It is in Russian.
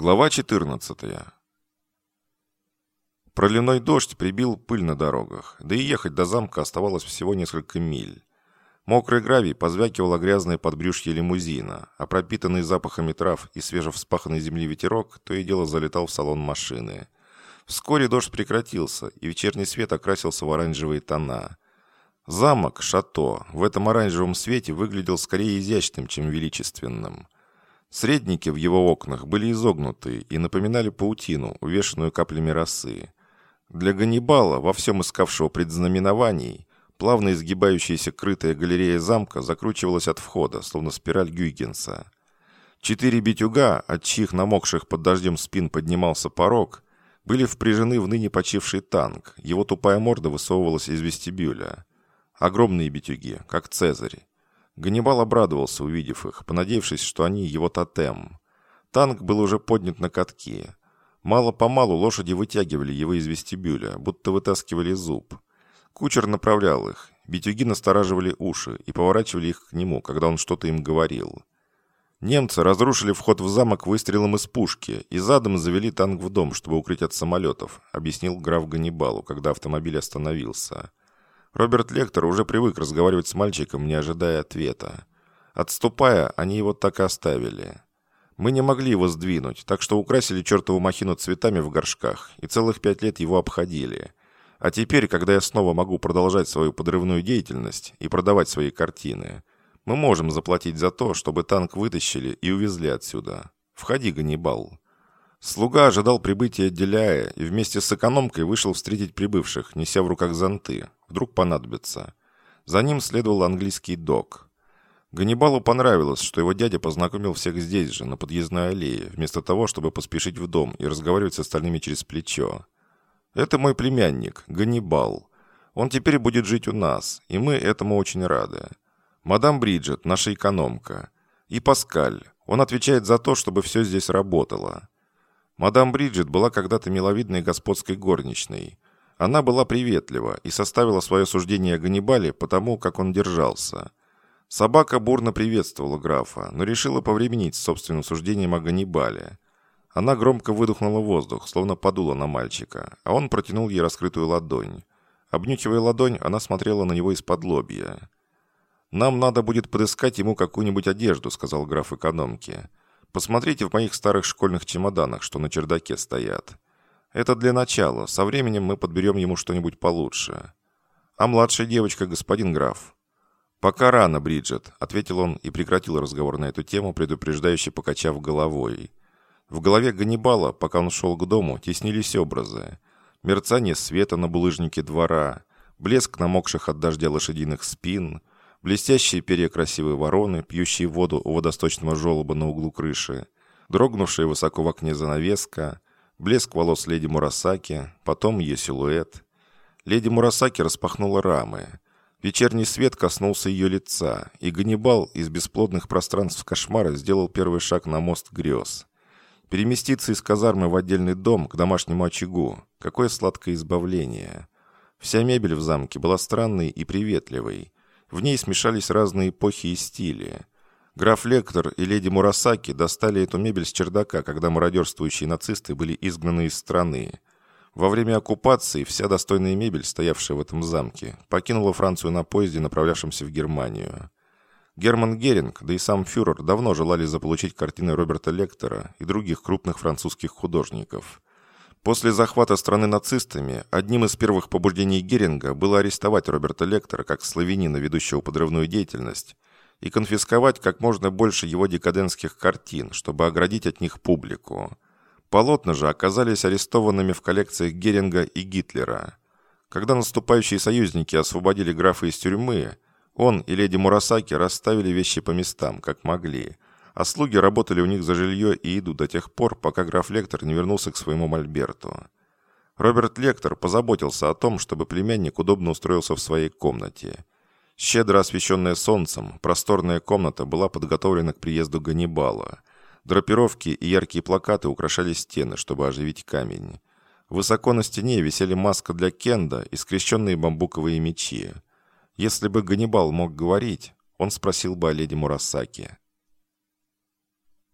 Глава 14. Проливной дождь прибил пыль на дорогах, да и ехать до замка оставалось всего несколько миль. Мокрый гравий позвякивал о грязное подбрюшье лимузина, а пропитанный запахами трав и свежевспаханной земли ветерок то и дело залетал в салон машины. Вскоре дождь прекратился, и вечерний свет окрасился в оранжевые тона. Замок, шато, в этом оранжевом свете выглядел скорее изящным, чем величественным – Средники в его окнах были изогнуты и напоминали паутину, увешанную каплями росы. Для Ганнибала, во всем искавшего предзнаменований, плавно изгибающаяся крытая галерея замка закручивалась от входа, словно спираль Гюйгенса. Четыре битюга, от чьих намокших под дождем спин поднимался порог, были впряжены в ныне почивший танк, его тупая морда высовывалась из вестибюля. Огромные битюги, как Цезарь. Ганнибал обрадовался, увидев их, понадеявшись, что они его тотем. Танк был уже поднят на катки. Мало-помалу лошади вытягивали его из вестибюля, будто вытаскивали зуб. Кучер направлял их. Битюги настораживали уши и поворачивали их к нему, когда он что-то им говорил. Немцы разрушили вход в замок выстрелом из пушки и задом завели танк в дом, чтобы укрыть от самолетов, объяснил граф Ганнибалу, когда автомобиль остановился. Роберт Лектор уже привык разговаривать с мальчиком, не ожидая ответа. Отступая, они его так и оставили. Мы не могли его сдвинуть, так что украсили чертову махину цветами в горшках и целых пять лет его обходили. А теперь, когда я снова могу продолжать свою подрывную деятельность и продавать свои картины, мы можем заплатить за то, чтобы танк вытащили и увезли отсюда. Входи, Ганнибал. Слуга ожидал прибытия Деляя и вместе с экономкой вышел встретить прибывших, неся в руках зонты. Вдруг понадобится. За ним следовал английский док. Ганнибалу понравилось, что его дядя познакомил всех здесь же, на подъездной аллее, вместо того, чтобы поспешить в дом и разговаривать с остальными через плечо. «Это мой племянник, Ганнибал. Он теперь будет жить у нас, и мы этому очень рады. Мадам Бриджит, наша экономка. И Паскаль. Он отвечает за то, чтобы все здесь работало». Мадам Бриджит была когда-то миловидной господской горничной. Она была приветлива и составила свое суждение о Ганнибале потому, как он держался. Собака бурно приветствовала графа, но решила повременить с собственным суждением о Ганнибале. Она громко выдохнула воздух, словно подула на мальчика, а он протянул ей раскрытую ладонь. Обнюхивая ладонь, она смотрела на него из-под лобья. «Нам надо будет подыскать ему какую-нибудь одежду», — сказал граф экономки. Посмотрите в моих старых школьных чемоданах, что на чердаке стоят. Это для начала. Со временем мы подберем ему что-нибудь получше. А младшая девочка, господин граф?» «Пока рано, Бриджит», — ответил он и прекратил разговор на эту тему, предупреждающе покачав головой. В голове Ганнибала, пока он шел к дому, теснились образы. Мерцание света на булыжнике двора, блеск намокших от дождя лошадиных спин, блестящие перья красивой вороны, пьющие воду у водосточного желоба на углу крыши, дрогнувшая высоко в окне занавеска, блеск волос леди Мурасаки, потом ее силуэт. Леди Мурасаки распахнула рамы. Вечерний свет коснулся ее лица, и Ганнибал из бесплодных пространств кошмара сделал первый шаг на мост грез. Переместиться из казармы в отдельный дом к домашнему очагу. Какое сладкое избавление. Вся мебель в замке была странной и приветливой. В ней смешались разные эпохи и стили. Граф Лектор и леди Мурасаки достали эту мебель с чердака, когда мародерствующие нацисты были изгнаны из страны. Во время оккупации вся достойная мебель, стоявшая в этом замке, покинула Францию на поезде, направлявшемся в Германию. Герман Геринг, да и сам фюрер давно желали заполучить картины Роберта Лектора и других крупных французских художников. После захвата страны нацистами одним из первых побуждений Геринга было арестовать Роберта Лектора как славянина, ведущего подрывную деятельность, и конфисковать как можно больше его декадентских картин, чтобы оградить от них публику. Полотна же оказались арестованными в коллекциях Геринга и Гитлера. Когда наступающие союзники освободили графа из тюрьмы, он и леди Мурасаки расставили вещи по местам, как могли – а слуги работали у них за жилье и еду до тех пор, пока граф Лектор не вернулся к своему мольберту. Роберт Лектор позаботился о том, чтобы племянник удобно устроился в своей комнате. Щедро освещенная солнцем, просторная комната была подготовлена к приезду Ганнибала. Драпировки и яркие плакаты украшали стены, чтобы оживить камень. Высоко на стене висели маска для кенда и скрещенные бамбуковые мечи. Если бы Ганнибал мог говорить, он спросил бы о леди Мурасаки –